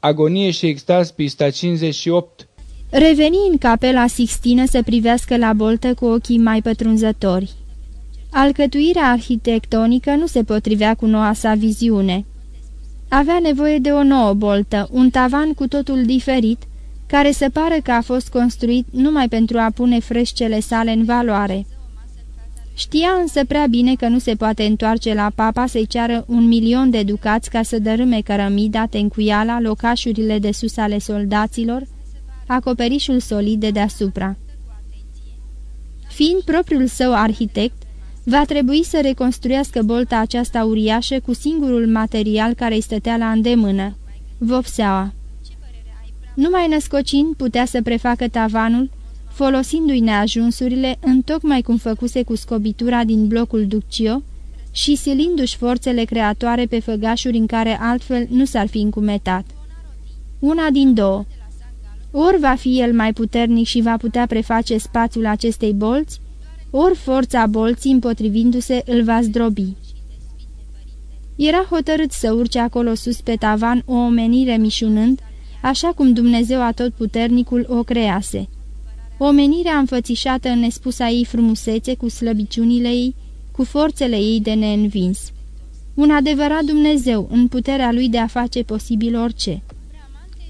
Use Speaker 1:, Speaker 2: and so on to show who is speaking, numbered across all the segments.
Speaker 1: Agonie și extaz, pista 58
Speaker 2: Reveni în capela Sixtină să privească la boltă cu ochii mai pătrunzători. Alcătuirea arhitectonică nu se potrivea cu noua sa viziune. Avea nevoie de o nouă boltă, un tavan cu totul diferit, care să pară că a fost construit numai pentru a pune freșcele sale în valoare. Știa însă prea bine că nu se poate întoarce la papa să-i ceară un milion de ducați ca să dărâme cărămida, tencuiala, locașurile de sus ale soldaților, acoperișul solid de deasupra. Fiind propriul său arhitect, va trebui să reconstruiască bolta aceasta uriașă cu singurul material care îi stătea la îndemână, vopseaua. Numai născocind putea să prefacă tavanul, folosindu-i neajunsurile întocmai cum făcuse cu scobitura din blocul Duccio și silindu-și forțele creatoare pe făgașuri în care altfel nu s-ar fi încumetat. Una din două. Ori va fi el mai puternic și va putea preface spațiul acestei bolți, ori forța bolții împotrivindu-se îl va zdrobi. Era hotărât să urce acolo sus pe tavan o omenire mișunând, așa cum Dumnezeu atotputernicul o crease. Omenirea înfățișată în nespusa ei frumusețe, cu slăbiciunile ei, cu forțele ei de neînvins. Un adevărat Dumnezeu, în puterea lui de a face posibil orice.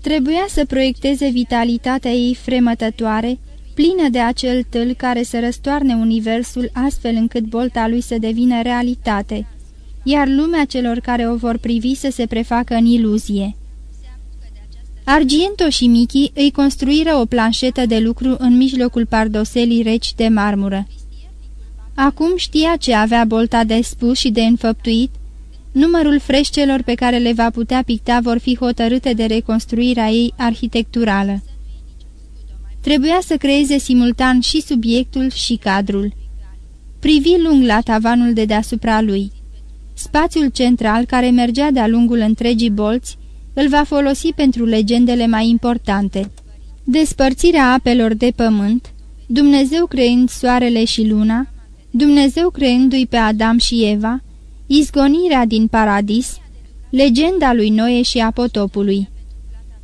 Speaker 2: Trebuia să proiecteze vitalitatea ei fremătătoare, plină de acel tâl care să răstoarne universul astfel încât bolta lui să devină realitate, iar lumea celor care o vor privi să se prefacă în iluzie. Argento și Michi îi construiră o planșetă de lucru în mijlocul pardoselii reci de marmură. Acum știa ce avea bolta de spus și de înfăptuit, numărul freșcelor pe care le va putea picta vor fi hotărâte de reconstruirea ei arhitecturală. Trebuia să creeze simultan și subiectul și cadrul. Privi lung la tavanul de deasupra lui. Spațiul central, care mergea de-a lungul întregii bolți, îl va folosi pentru legendele mai importante. Despărțirea apelor de pământ, Dumnezeu creând soarele și luna, Dumnezeu creându-i pe Adam și Eva, izgonirea din paradis, legenda lui Noe și a potopului.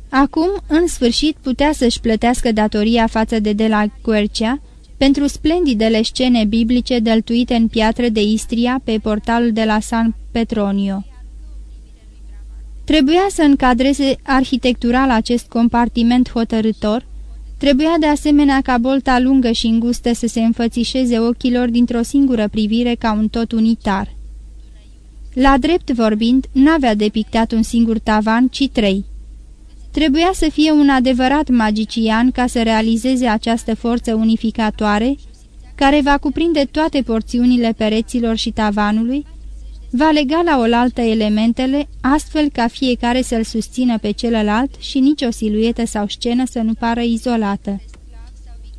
Speaker 2: Acum, în sfârșit, putea să-și plătească datoria față de de la Quercea pentru splendidele scene biblice dăltuite în piatră de Istria pe portalul de la San Petronio. Trebuia să încadreze arhitectural acest compartiment hotărător, trebuia de asemenea ca bolta lungă și îngustă să se înfățișeze ochilor dintr-o singură privire ca un tot unitar. La drept vorbind, n-avea depictat un singur tavan, ci trei. Trebuia să fie un adevărat magician ca să realizeze această forță unificatoare, care va cuprinde toate porțiunile pereților și tavanului, va lega la oaltă elementele, astfel ca fiecare să-l susțină pe celălalt și nicio siluetă sau scenă să nu pară izolată.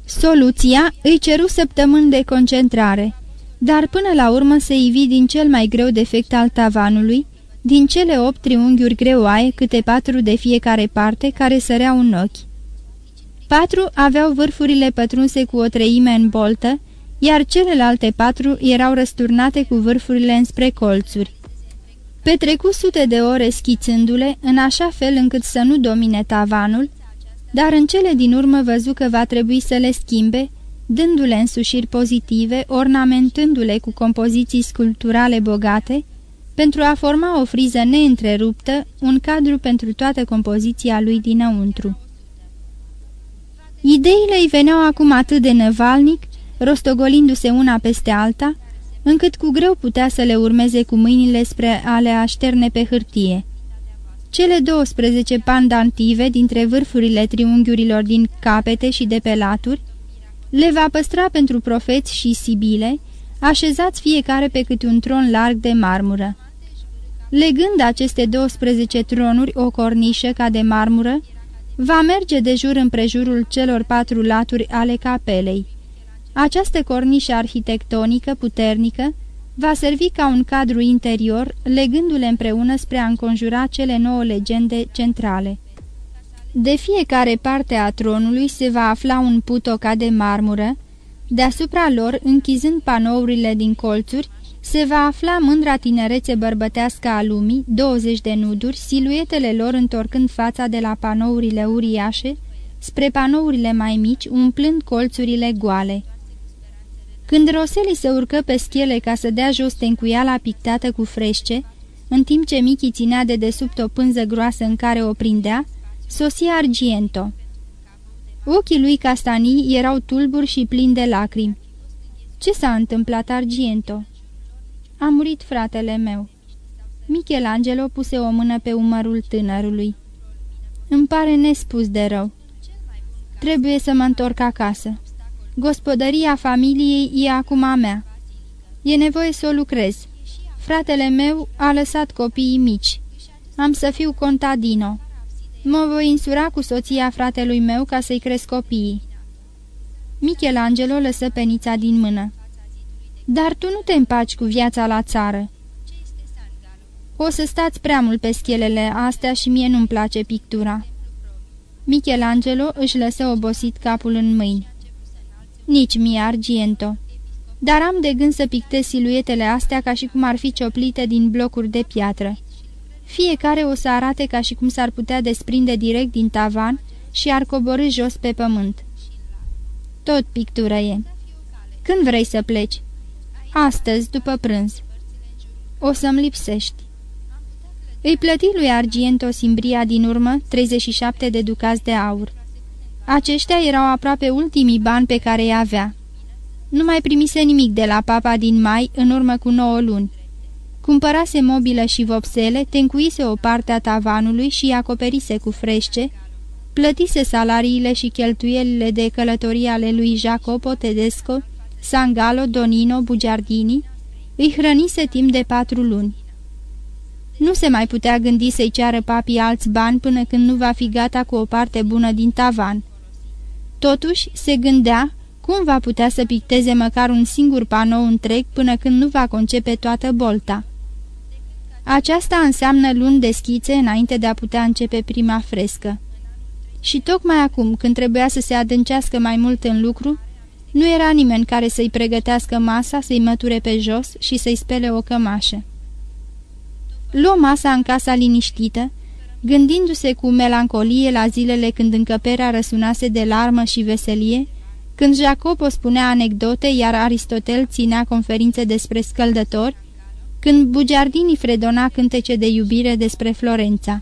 Speaker 2: Soluția îi ceru săptămâni de concentrare, dar până la urmă se ivi din cel mai greu defect al tavanului, din cele opt triunghiuri greoaie, câte patru de fiecare parte, care săreau în ochi. Patru aveau vârfurile pătrunse cu o treime în boltă, iar celelalte patru erau răsturnate cu vârfurile înspre colțuri. Petrecu sute de ore schițându-le, în așa fel încât să nu domine tavanul, dar în cele din urmă văzu că va trebui să le schimbe, dându-le însușiri pozitive, ornamentându-le cu compoziții sculpturale bogate, pentru a forma o friză neîntreruptă, un cadru pentru toată compoziția lui dinăuntru. Ideile îi veneau acum atât de năvalnic, rostogolindu-se una peste alta, încât cu greu putea să le urmeze cu mâinile spre a le așterne pe hârtie. Cele 12 pandantive dintre vârfurile triunghiurilor din capete și de pe laturi le va păstra pentru profeți și sibile, așezați fiecare pe câte un tron larg de marmură. Legând aceste 12 tronuri o cornișă ca de marmură, va merge de jur împrejurul celor patru laturi ale capelei. Această cornișă arhitectonică puternică va servi ca un cadru interior, legându-le împreună spre a înconjura cele nouă legende centrale. De fiecare parte a tronului se va afla un putoca de marmură, deasupra lor, închizând panourile din colțuri, se va afla mândra tinerețe bărbătească a lumii, 20 de nuduri, siluetele lor întorcând fața de la panourile uriașe spre panourile mai mici, umplând colțurile goale. Când Roseli se urcă pe schele ca să dea jos tencuiala pictată cu frește, în timp ce Michi ținea de desubt o pânză groasă în care o prindea, sosia Argiento. Ochii lui castanii erau tulburi și plini de lacrimi. Ce s-a întâmplat, Argiento?" A murit fratele meu." Michelangelo puse o mână pe umărul tânărului. Îmi pare nespus de rău. Trebuie să mă întorc acasă. Gospodăria familiei e acum a mea. E nevoie să o lucrez. Fratele meu a lăsat copiii mici. Am să fiu contadino. Mă voi insura cu soția fratelui meu ca să-i cresc copiii. Michelangelo lăsă penița din mână. Dar tu nu te împaci cu viața la țară. O să stați prea mult pe schelele astea și mie nu-mi place pictura. Michelangelo își lăsă obosit capul în mâini. Nici mie, Argiento. Dar am de gând să pictez siluetele astea ca și cum ar fi cioplite din blocuri de piatră. Fiecare o să arate ca și cum s-ar putea desprinde direct din tavan și ar coborâ jos pe pământ. Tot pictură e. Când vrei să pleci? Astăzi, după prânz. O să-mi lipsești. Îi plăti lui Argiento Simbria din urmă 37 de ducați de aur. Aceștia erau aproape ultimii bani pe care îi avea. Nu mai primise nimic de la papa din mai în urmă cu nouă luni. Cumpărase mobilă și vopsele, tencuise o parte a tavanului și acoperise cu frește, plătise salariile și cheltuielile de călătorie ale lui Jacopo Tedesco, Sangalo, Donino, Bugiardini, îi hrănise timp de patru luni. Nu se mai putea gândi să-i ceară papii alți bani până când nu va fi gata cu o parte bună din tavan. Totuși, se gândea cum va putea să picteze măcar un singur panou întreg până când nu va concepe toată bolta. Aceasta înseamnă luni de schițe înainte de a putea începe prima frescă. Și tocmai acum, când trebuia să se adâncească mai mult în lucru, nu era nimeni care să-i pregătească masa, să-i măture pe jos și să-i spele o cămașă. Luă masa în casa liniștită, gândindu-se cu melancolie la zilele când încăperea răsunase de larmă și veselie, când Jacopo spunea anecdote, iar Aristotel ținea conferințe despre scăldători, când Bugiardini fredona cântece de iubire despre Florența.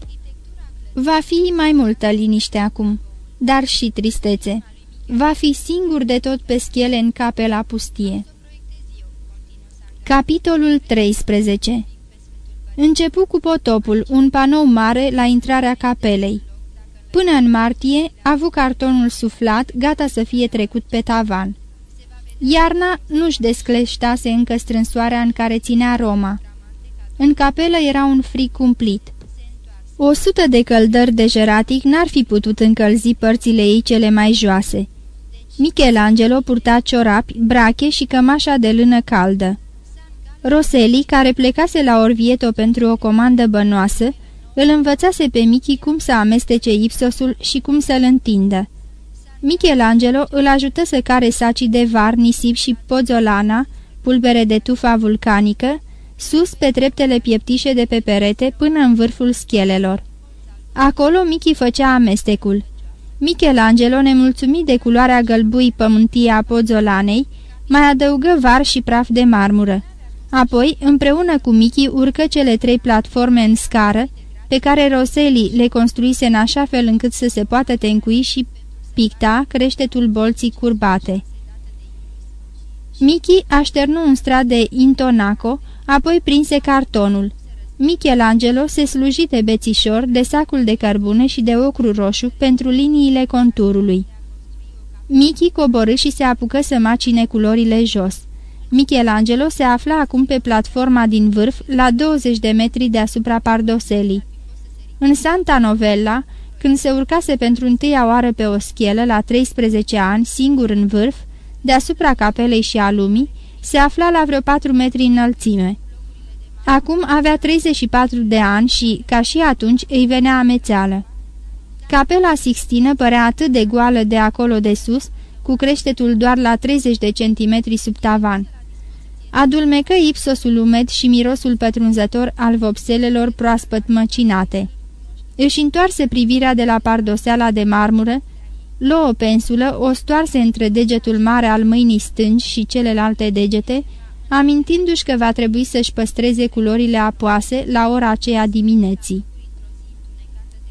Speaker 2: Va fi mai multă liniște acum, dar și tristețe. Va fi singur de tot pe schele în cape la pustie. Capitolul 13 Începu cu potopul, un panou mare la intrarea capelei. Până în martie, a avut cartonul suflat, gata să fie trecut pe tavan. Iarna nu-și descleștase încă strânsoarea în care ținea Roma. În capelă era un frig cumplit. O sută de căldări de jeratic n-ar fi putut încălzi părțile ei cele mai joase. Michelangelo purta ciorapi, brache și cămașa de lână caldă. Roseli, care plecase la Orvieto pentru o comandă bănoasă, îl învățase pe Michi cum să amestece ipsosul și cum să-l întindă. Michelangelo îl ajută să care sacii de var, nisip și pozolana, pulbere de tufa vulcanică, sus pe treptele pieptișe de pe perete până în vârful schelelor. Acolo Michi făcea amestecul. Michelangelo, nemulțumit de culoarea gălbui pământie a pozolanei, mai adăugă var și praf de marmură. Apoi, împreună cu Michi, urcă cele trei platforme în scară, pe care Roseli le construise în așa fel încât să se poată tencui și picta creștetul bolții curbate. Michi așternu un strat de intonaco, apoi prinse cartonul. Michelangelo se sluji de bețișor, de sacul de cărbune și de ocru roșu pentru liniile conturului. Michi coborâ și se apucă să macine culorile jos. Michelangelo se afla acum pe platforma din vârf, la 20 de metri deasupra Pardoselii. În Santa Novella, când se urcase pentru întâia oară pe o schelă la 13 ani, singur în vârf, deasupra capelei și a lumii, se afla la vreo 4 metri înălțime. Acum avea 34 de ani și, ca și atunci, îi venea amețeală. Capela Sixtină părea atât de goală de acolo de sus, cu creștetul doar la 30 de centimetri sub tavan. Adulmecă ipsosul umed și mirosul pătrunzător al vopselelor proaspăt măcinate. Își întoarse privirea de la pardoseala de marmură, luă o pensulă, o stoarse între degetul mare al mâinii stângi și celelalte degete, amintindu-și că va trebui să-și păstreze culorile apoase la ora aceea dimineții.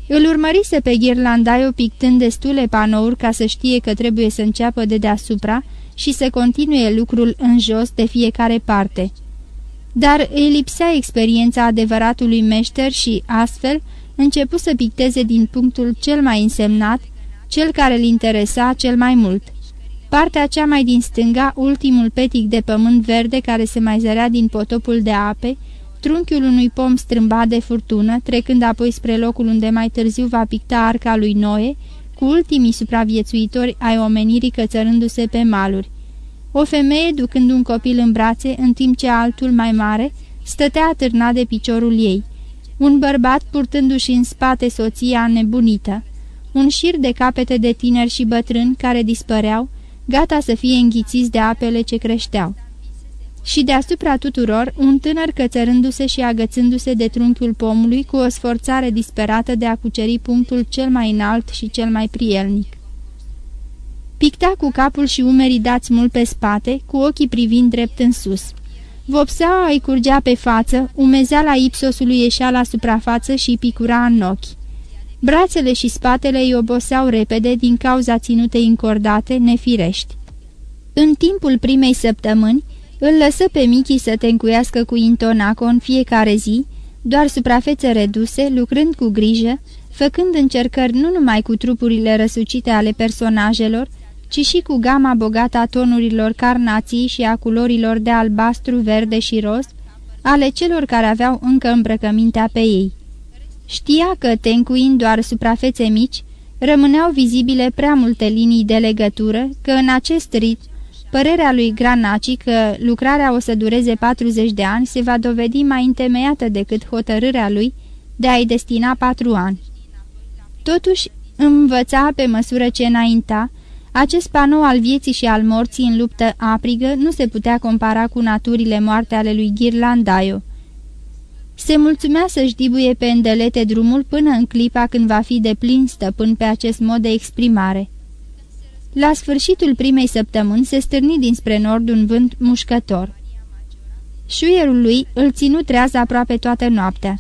Speaker 2: Îl urmărise pe Ghirlandaio pictând destule panouri ca să știe că trebuie să înceapă de deasupra și să continue lucrul în jos de fiecare parte. Dar îi lipsea experiența adevăratului meșter și, astfel, începu să picteze din punctul cel mai însemnat, cel care îl interesa cel mai mult. Partea cea mai din stânga, ultimul petic de pământ verde care se mai zărea din potopul de ape, trunchiul unui pom strâmbat de furtună, trecând apoi spre locul unde mai târziu va picta arca lui Noe, cu ultimii supraviețuitori ai omenirii cățărându-se pe maluri. O femeie ducând un copil în brațe, în timp ce altul mai mare stătea atârnat de piciorul ei. Un bărbat purtându-și în spate soția nebunită. Un șir de capete de tineri și bătrâni care dispăreau, gata să fie înghițiți de apele ce creșteau și deasupra tuturor un tânăr cățărându-se și agățându-se de trunchiul pomului cu o sforțare disperată de a cuceri punctul cel mai înalt și cel mai prielnic. Picta cu capul și umerii dați mult pe spate, cu ochii privind drept în sus. Vopseaua îi curgea pe față, umezeala ipsosului ieșea la suprafață și picura în ochi. Brațele și spatele îi oboseau repede din cauza ținutei încordate, nefirești. În timpul primei săptămâni, îl lăsă pe Michi să tencuiască cu intonaco în fiecare zi, doar suprafețe reduse, lucrând cu grijă, făcând încercări nu numai cu trupurile răsucite ale personajelor, ci și cu gama bogată a tonurilor carnații și a culorilor de albastru, verde și roz, ale celor care aveau încă îmbrăcămintea pe ei. Știa că, tencuind doar suprafețe mici, rămâneau vizibile prea multe linii de legătură, că în acest ritm Părerea lui Granaci că lucrarea o să dureze 40 de ani se va dovedi mai întemeiată decât hotărârea lui de a-i destina patru ani. Totuși, învăța pe măsură ce înainta, acest panou al vieții și al morții în luptă aprigă nu se putea compara cu naturile moarte ale lui Ghirlandaio. Se mulțumea să-și dibuie pe îndelete drumul până în clipa când va fi de plin stăpân pe acest mod de exprimare. La sfârșitul primei săptămâni se stârni dinspre nord un vânt mușcător. Șuierul lui îl ținu treaz aproape toată noaptea.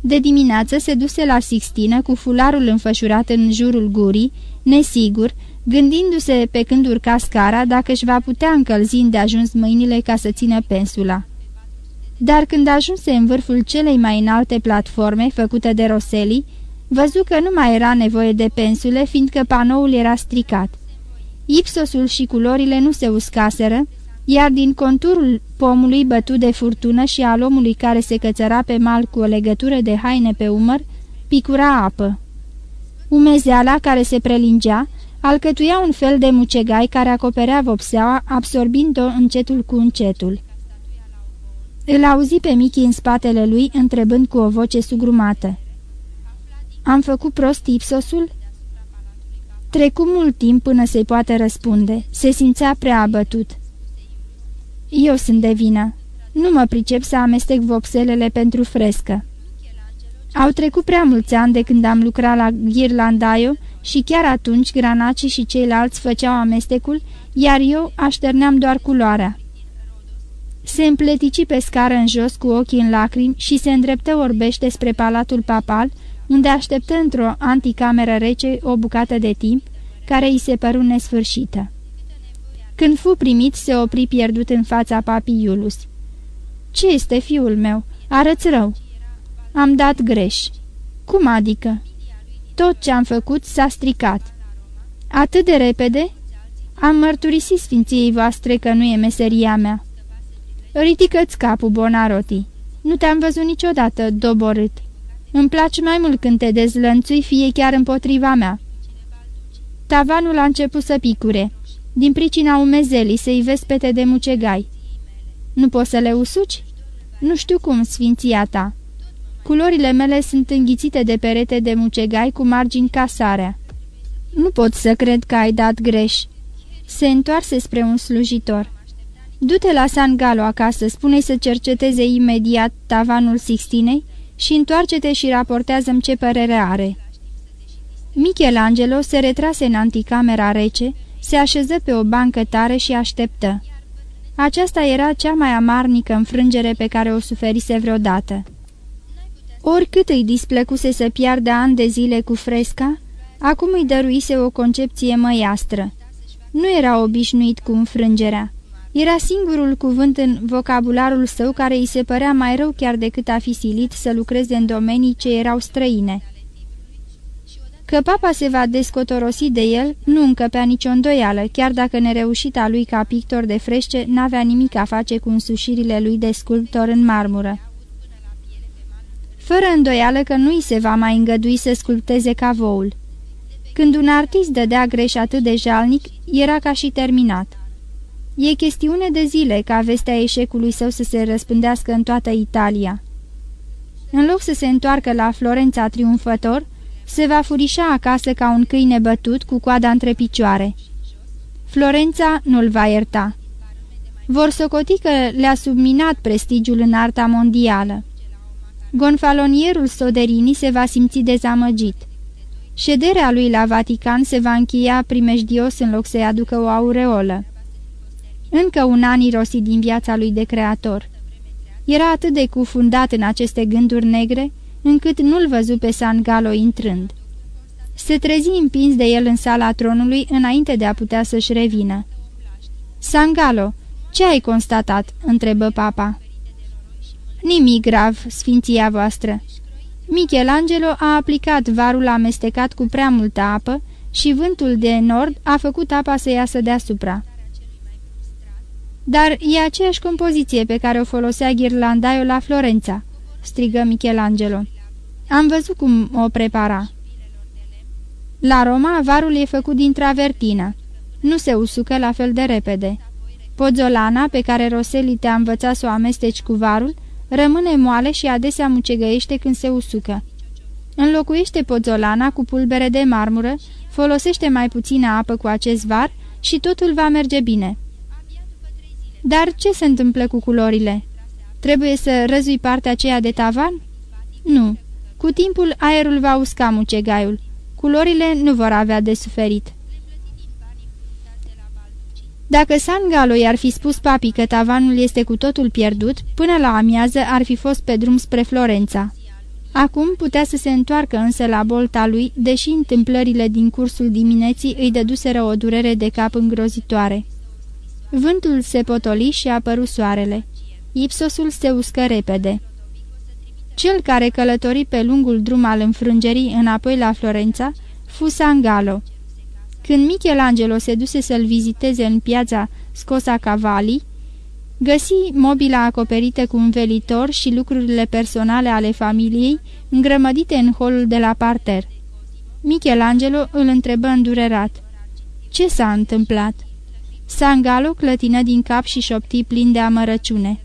Speaker 2: De dimineață se duse la Sixtină cu fularul înfășurat în jurul gurii, nesigur, gândindu-se pe când urca scara dacă își va putea încălzi de ajuns mâinile ca să țină pensula. Dar când ajunse în vârful celei mai înalte platforme făcute de Roseli, văzu că nu mai era nevoie de pensule, fiindcă panoul era stricat. Ipsosul și culorile nu se uscaseră, iar din conturul pomului bătut de furtună și al omului care se cățăra pe mal cu o legătură de haine pe umăr, picura apă. Umezeala care se prelingea, alcătuia un fel de mucegai care acoperea vopseaua, absorbind-o încetul cu încetul. Îl auzi pe Michi în spatele lui, întrebând cu o voce sugrumată. Am făcut prost ipsosul?" Trecu mult timp până să-i poată răspunde. Se simțea prea abătut. Eu sunt de vină. Nu mă pricep să amestec vopselele pentru frescă. Au trecut prea mulți ani de când am lucrat la Ghirlandaio și chiar atunci granacii și ceilalți făceau amestecul, iar eu așterneam doar culoarea. Se împletici pe scară în jos cu ochii în lacrimi și se îndreptă orbește spre palatul papal, unde așteptă într-o anticameră rece o bucată de timp, care îi se păru nesfârșită. Când fu primit, se opri pierdut în fața papii Iulus. Ce este, fiul meu? Arăți rău." Am dat greș." Cum adică?" Tot ce am făcut s-a stricat." Atât de repede?" Am mărturisit sfinției voastre că nu e meseria mea." Ridică-ți capul, Bonaroti. Nu te-am văzut niciodată doborât. Îmi place mai mult când te dezlănțui, fie chiar împotriva mea. Tavanul a început să picure. Din pricina umezelii se-i vezi pete de mucegai. Nu poți să le usuci? Nu știu cum, sfinția ta. Culorile mele sunt înghițite de perete de mucegai cu margini ca sarea. Nu pot să cred că ai dat greș. Se întoarse spre un slujitor. Du-te la San Galo acasă, spune să cerceteze imediat tavanul Sixtinei și întoarce-te și raportează-mi ce părere are." Michelangelo se retrase în anticamera rece, se așeză pe o bancă tare și așteptă. Aceasta era cea mai amarnică înfrângere pe care o suferise vreodată. Oricât îi displăcuse să piardă ani de zile cu fresca, acum îi dăruise o concepție măiastră. Nu era obișnuit cu înfrângerea. Era singurul cuvânt în vocabularul său care îi se părea mai rău chiar decât a fi silit să lucreze în domenii ce erau străine. Că papa se va descotorosi de el nu încăpea nicio îndoială, chiar dacă nereușita lui ca pictor de frește n-avea nimic a face cu însușirile lui de sculptor în marmură. Fără îndoială că nu-i se va mai îngădui să sculpteze cavoul. Când un artist dădea greș atât de jalnic, era ca și terminat. E chestiune de zile ca vestea eșecului său să se răspândească în toată Italia. În loc să se întoarcă la Florența triumfător, se va furișa acasă ca un câine bătut cu coada între picioare. Florența nu-l va ierta. Vor socoti că le-a subminat prestigiul în arta mondială. Gonfalonierul Soderini se va simți dezamăgit. Șederea lui la Vatican se va încheia primejdios în loc să-i aducă o aureolă. Încă un an irosit din viața lui de creator. Era atât de cufundat în aceste gânduri negre, încât nu-l văzu pe San Galo intrând. Se trezi împins de el în sala tronului înainte de a putea să-și revină. San Galo, ce ai constatat?" întrebă papa. Nimic grav, sfinția voastră. Michelangelo a aplicat varul amestecat cu prea multă apă și vântul de nord a făcut apa să iasă deasupra. Dar e aceeași compoziție pe care o folosea Ghirlandaio la Florența, strigă Michelangelo. Am văzut cum o prepara. La Roma, varul e făcut din travertină. Nu se usucă la fel de repede. Pozzolana, pe care Roseli te-a învățat să o amesteci cu varul, rămâne moale și adesea mucegăiește când se usucă. Înlocuiește pozzolana cu pulbere de marmură, folosește mai puțină apă cu acest var și totul va merge bine. Dar ce se întâmplă cu culorile? Trebuie să răzui partea aceea de tavan? Nu. Cu timpul aerul va usca mucegaiul. Culorile nu vor avea de suferit. Dacă San Galo i-ar fi spus papii că tavanul este cu totul pierdut, până la amiază ar fi fost pe drum spre Florența. Acum putea să se întoarcă însă la bolta lui, deși întâmplările din cursul dimineții îi dăduseră o durere de cap îngrozitoare. Vântul se potoli și apăru soarele. Ipsosul se uscă repede. Cel care călători pe lungul drum al înfrângerii înapoi la Florența fu Sangalo. Când Michelangelo se duse să-l viziteze în piața Scosa Cavalli, găsi mobila acoperită cu un velitor și lucrurile personale ale familiei îngrămădite în holul de la parter. Michelangelo îl întrebă îndurerat. Ce s-a întâmplat?" Sangalo clătină din cap și șopti plin de amărăciune.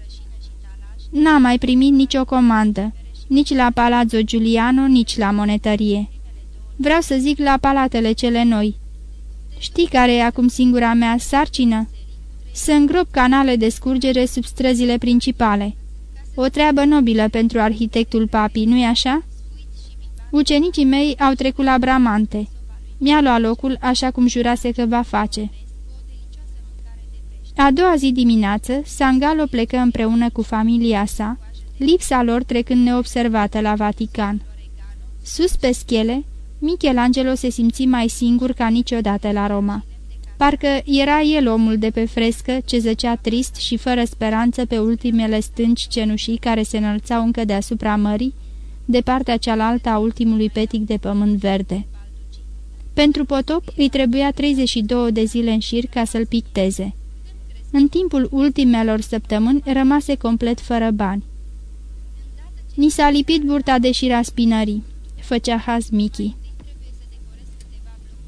Speaker 2: N-a mai primit nicio comandă, nici la Palazzo Giuliano, nici la monetărie. Vreau să zic la palatele cele noi. Știi care e acum singura mea sarcină? Să îngrop canale de scurgere sub străzile principale. O treabă nobilă pentru arhitectul papii, nu-i așa? Ucenicii mei au trecut la Bramante. Mi-a luat locul așa cum jurase că va face. A doua zi dimineață, Sangalo plecă împreună cu familia sa, lipsa lor trecând neobservată la Vatican. Sus pe schele, Michelangelo se simți mai singur ca niciodată la Roma. Parcă era el omul de pe frescă ce zăcea trist și fără speranță pe ultimele stânci cenușii care se înălțau încă deasupra mării, de partea cealaltă a ultimului petic de pământ verde. Pentru potop îi trebuia 32 de zile în șir ca să-l picteze. În timpul ultimelor săptămâni rămase complet fără bani. Ni s-a lipit burta de șira spinării, făcea haz Mickey.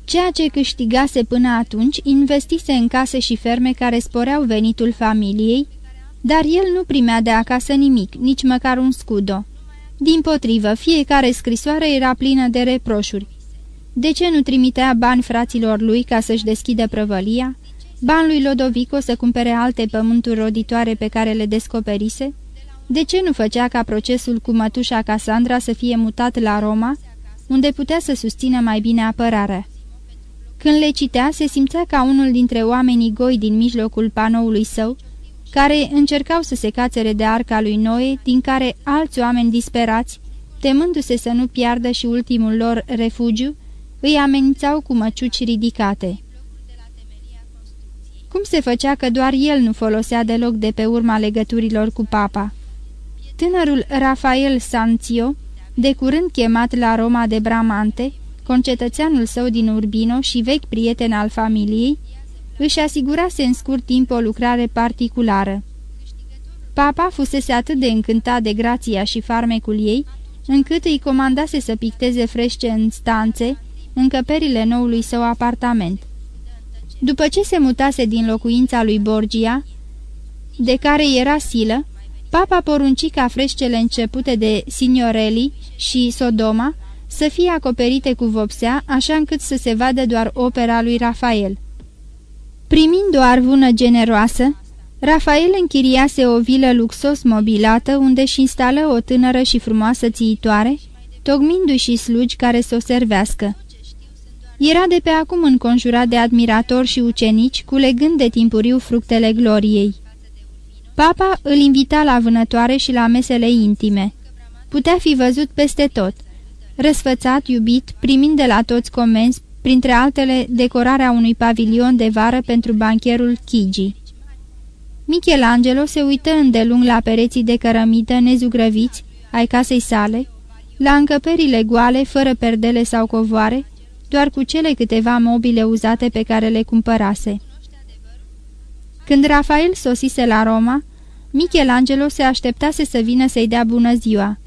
Speaker 2: Ceea ce câștigase până atunci investise în case și ferme care sporeau venitul familiei, dar el nu primea de acasă nimic, nici măcar un scudo. Din potrivă, fiecare scrisoare era plină de reproșuri. De ce nu trimitea bani fraților lui ca să-și deschidă prăvălia? Ban lui Lodovico să cumpere alte pământuri roditoare pe care le descoperise? De ce nu făcea ca procesul cu mătușa Casandra să fie mutat la Roma, unde putea să susțină mai bine apărarea? Când le citea, se simțea ca unul dintre oamenii goi din mijlocul panoului său, care încercau să se cațere de arca lui Noe, din care alți oameni disperați, temându-se să nu piardă și ultimul lor refugiu, îi amenințau cu măciuci ridicate. Cum se făcea că doar el nu folosea deloc de pe urma legăturilor cu papa? Tânărul Rafael Sanzio, de curând chemat la Roma de Bramante, concetățeanul său din Urbino și vechi prieten al familiei, își asigurase în scurt timp o lucrare particulară. Papa fusese atât de încântat de grația și farmecul ei, încât îi comandase să picteze frește în stanțe, încăperile noului său apartament. După ce se mutase din locuința lui Borgia, de care era silă, papa porunci ca freșcele începute de Signorelli și Sodoma să fie acoperite cu vopsea, așa încât să se vadă doar opera lui Rafael. Primind o arvună generoasă, Rafael închiriase o vilă luxos mobilată unde și instală o tânără și frumoasă țiitoare, tocmindu-și și slugi care să o servească. Era de pe acum înconjurat de admiratori și ucenici, culegând de timpuriu fructele gloriei. Papa îl invita la vânătoare și la mesele intime. Putea fi văzut peste tot. Răsfățat, iubit, primind de la toți comenzi, printre altele decorarea unui pavilion de vară pentru bancherul Chigi. Michelangelo se uită îndelung la pereții de cărămidă nezugrăviți ai casei sale, la încăperile goale, fără perdele sau covoare, doar cu cele câteva mobile uzate pe care le cumpărase. Când Rafael sosise la Roma, Michelangelo se așteptase să vină să-i dea bună ziua.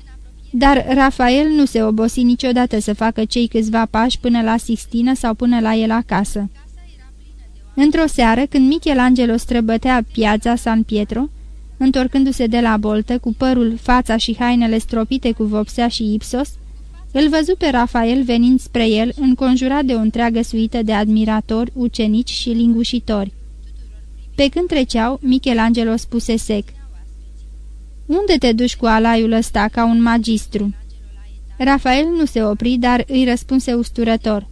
Speaker 2: Dar Rafael nu se obosi niciodată să facă cei câțiva pași până la Sixtină sau până la el acasă. Într-o seară, când Michelangelo străbătea piața San Pietro, întorcându-se de la boltă, cu părul, fața și hainele stropite cu vopsea și ipsos, îl văzu pe Rafael venind spre el, înconjurat de o întreagă suită de admiratori, ucenici și lingușitori. Pe când treceau, Michelangelo spuse sec. Unde te duci cu alaiul ăsta ca un magistru?" Rafael nu se opri, dar îi răspunse usturător.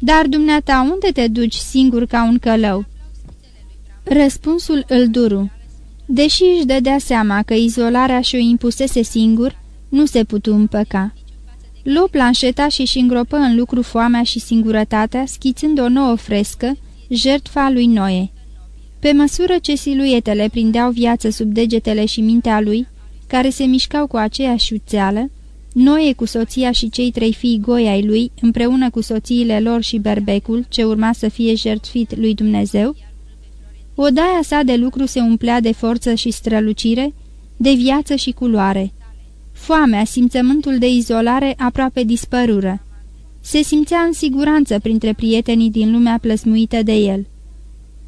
Speaker 2: Dar dumneata, unde te duci singur ca un călău?" Răspunsul îl duru. Deși își dădea seama că izolarea și-o impusese singur, nu se putu împăca. Lu planșeta și-și îngropă în lucru foamea și singurătatea, schițând o nouă frescă, jertfa lui Noe. Pe măsură ce siluetele prindeau viață sub degetele și mintea lui, care se mișcau cu aceeași șuțeală, Noe cu soția și cei trei fii goi ai lui, împreună cu soțiile lor și berbecul, ce urma să fie jertfit lui Dumnezeu, odaia sa de lucru se umplea de forță și strălucire, de viață și culoare. Foamea, simțământul de izolare aproape dispărură. Se simțea în siguranță printre prietenii din lumea plăsmuită de el.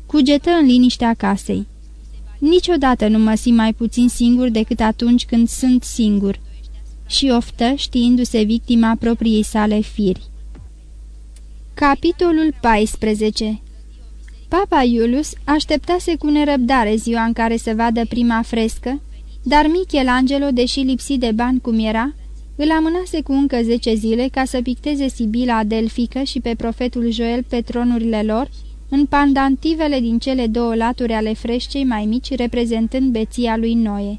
Speaker 2: Cugetă în liniștea casei. Niciodată nu mă simt mai puțin singur decât atunci când sunt singur. Și oftă știindu-se victima propriei sale firi. Capitolul 14 Papa Iulius așteptase cu nerăbdare ziua în care se vadă prima frescă, dar Michelangelo, deși lipsit de bani cum era, îl amânase cu încă zece zile ca să picteze Sibila Delfică și pe profetul Joel pe tronurile lor, în pandantivele din cele două laturi ale freșcei mai mici, reprezentând beția lui Noe.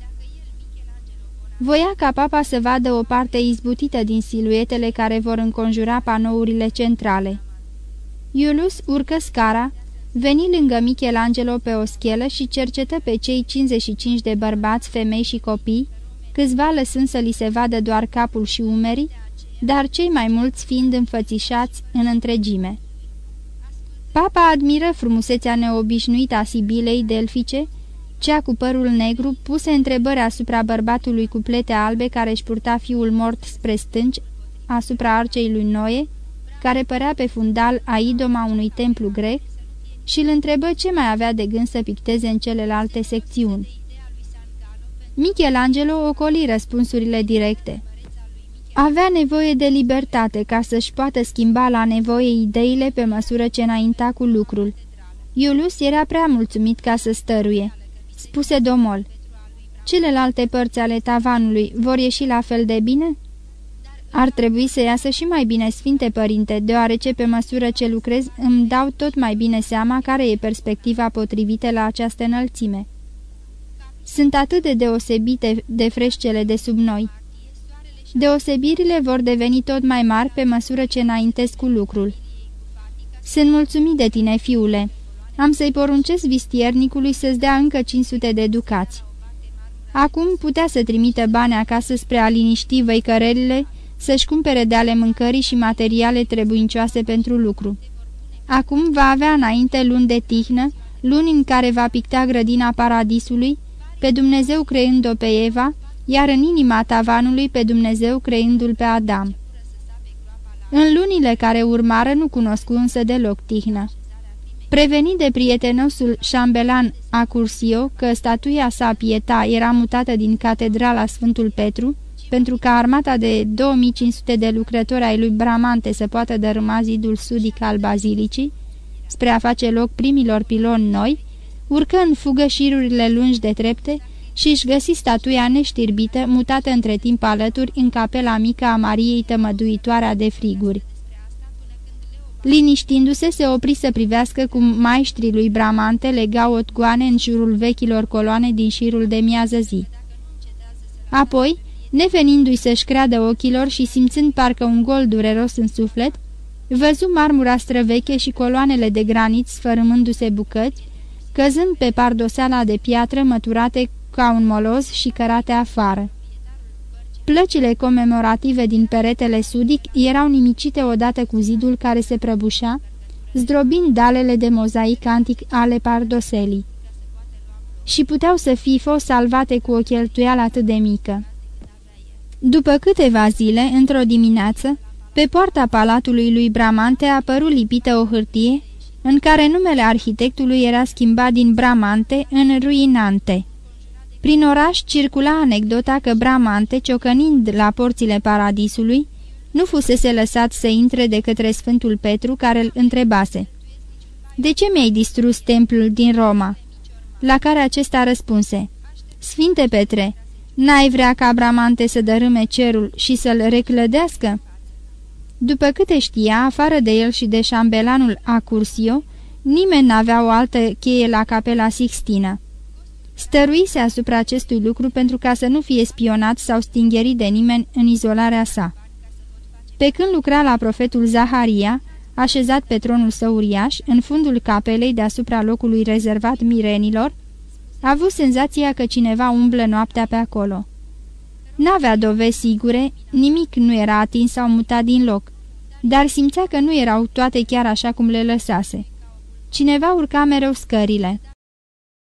Speaker 2: Voia ca papa să vadă o parte izbutită din siluetele care vor înconjura panourile centrale. Iulus urcă scara, Veni lângă Michelangelo pe o schelă și cercetă pe cei 55 de bărbați, femei și copii, câțiva lăsând să li se vadă doar capul și umerii, dar cei mai mulți fiind înfățișați în întregime. Papa admiră frumusețea neobișnuită a Sibilei delfice, cea cu părul negru, puse întrebări asupra bărbatului cu plete albe care își purta fiul mort spre stânci, asupra arcei lui Noe, care părea pe fundal a idoma unui templu grec, și îl întrebă ce mai avea de gând să picteze în celelalte secțiuni. Michelangelo ocoli răspunsurile directe. Avea nevoie de libertate ca să-și poată schimba la nevoie ideile pe măsură ce înainta cu lucrul. Iulius era prea mulțumit ca să stăruie. Spuse Domol. Celelalte părți ale tavanului vor ieși la fel de bine?" Ar trebui să iasă și mai bine, Sfinte Părinte, deoarece pe măsură ce lucrez îmi dau tot mai bine seama care e perspectiva potrivită la această înălțime. Sunt atât de deosebite de freșcele de sub noi. Deosebirile vor deveni tot mai mari pe măsură ce înaintez cu lucrul. Sunt mulțumit de tine, fiule. Am să-i poruncesc vistiernicului să-ți dea încă 500 de ducați. Acum putea să trimită bani acasă spre a liniști văicărelile, să-și cumpere de ale mâncării și materiale trebuincioase pentru lucru. Acum va avea înainte luni de tihnă, luni în care va picta grădina paradisului, pe Dumnezeu creând-o pe Eva, iar în inima tavanului pe Dumnezeu creându-l pe Adam. În lunile care urmară nu cunoscu însă deloc tihnă. Prevenit de prietenosul șambelan Acursio că statuia sa Pieta era mutată din catedrala Sfântul Petru, pentru ca armata de 2500 de lucrători ai lui Bramante să poată dărâma zidul sudic al bazilicii, spre a face loc primilor piloni noi, urcă în fugă șirurile lungi de trepte și își găsi statuia neștirbită, mutată între timp alături în capela mică a Mariei Tămăduitoarea de friguri. Liniștindu-se, se opri să privească cum maestrii lui Bramante legau otgoane în jurul vechilor coloane din șirul de miază zi. Apoi, nevenindu-i să-și creadă ochilor și simțând parcă un gol dureros în suflet, văzu marmura străveche și coloanele de granit sfărâmându-se bucăți, căzând pe pardoseala de piatră măturate ca un moloz și cărate afară. Plăcile comemorative din peretele sudic erau nimicite odată cu zidul care se prăbușea, zdrobind dalele de mozaic antic ale pardoselii. Și puteau să fi fost salvate cu o cheltuială atât de mică. După câteva zile, într-o dimineață, pe poarta palatului lui Bramante a apărut lipită o hârtie, în care numele arhitectului era schimbat din Bramante în Ruinante. Prin oraș circula anecdota că Bramante, ciocănind la porțile paradisului, nu fusese lăsat să intre de către Sfântul Petru, care îl întrebase. De ce mi-ai distrus templul din Roma?" La care acesta răspunse. Sfinte Petre, n-ai vrea ca Bramante să dărâme cerul și să-l reclădească?" După câte știa, afară de el și de șambelanul Acursio, nimeni n-avea o altă cheie la capela Sixtină. Stăruise asupra acestui lucru pentru ca să nu fie spionat sau stingerit de nimeni în izolarea sa. Pe când lucra la profetul Zaharia, așezat pe tronul său uriaș, în fundul capelei deasupra locului rezervat mirenilor, a avut senzația că cineva umblă noaptea pe acolo. N-avea dovezi sigure, nimic nu era atins sau mutat din loc, dar simțea că nu erau toate chiar așa cum le lăsase. Cineva urca mereu scările.